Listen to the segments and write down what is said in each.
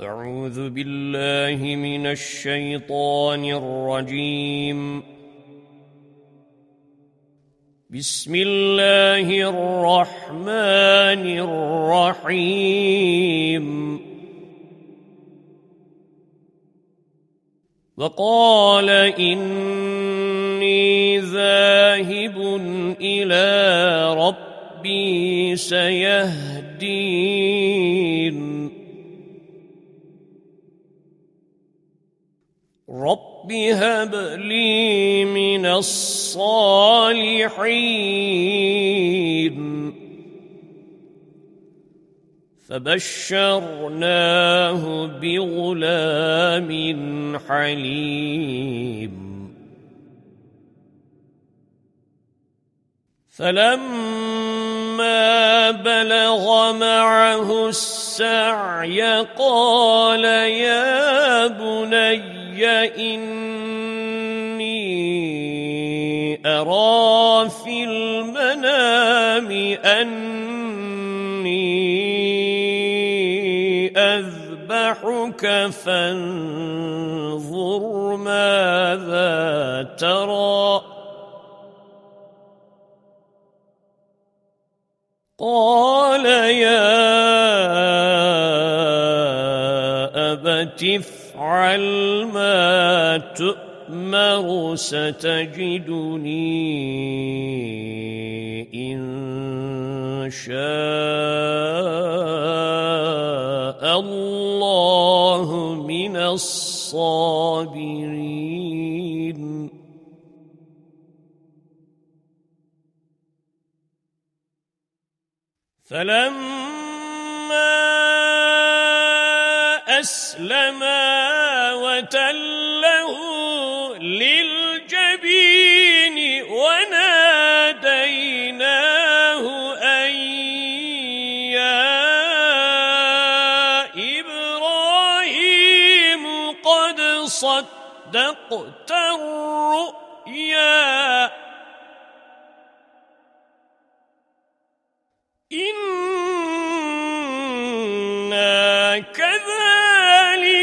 أعوذ بالله من الشيطان الرجيم. بسم الله الرحمن الرحيم. وقال إني ذاهب إلى ربي سيهدين. رب هب لي من الصالحين فبشرناه بغلام حليم فلما بلغ معه السعي قال يا بني إني أرى في المنام أني أذبحك فانظر ماذا ترى. قال يا أبت افعل ما تؤمر ستجدني إن شاء الله من الصابرين. فلما أسلما وتله للجبين وناديناه أن يا إبراهيم قد صدقت الرؤيا. إنا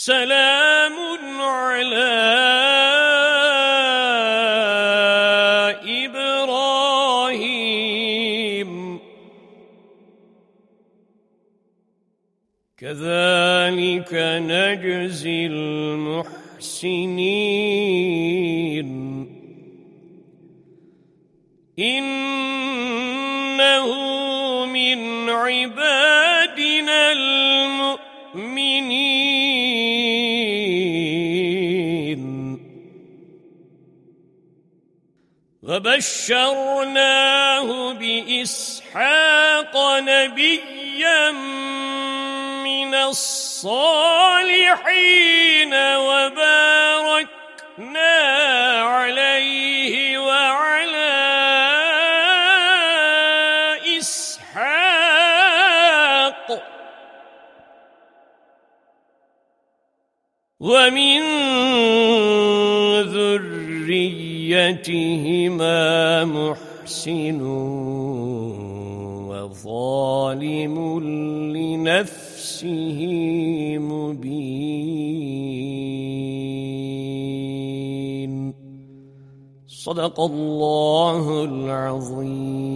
سلام على إبراهيم. كذلك نجزي المحسنين. إنه من عبادنا المؤمنين. وبشرناه بإسحاق نبيا من الصالحين وباركنا عليه وعلى إسحاق. ومن ذريتهما محسن وظالم لنفسه مبين صدق الله العظيم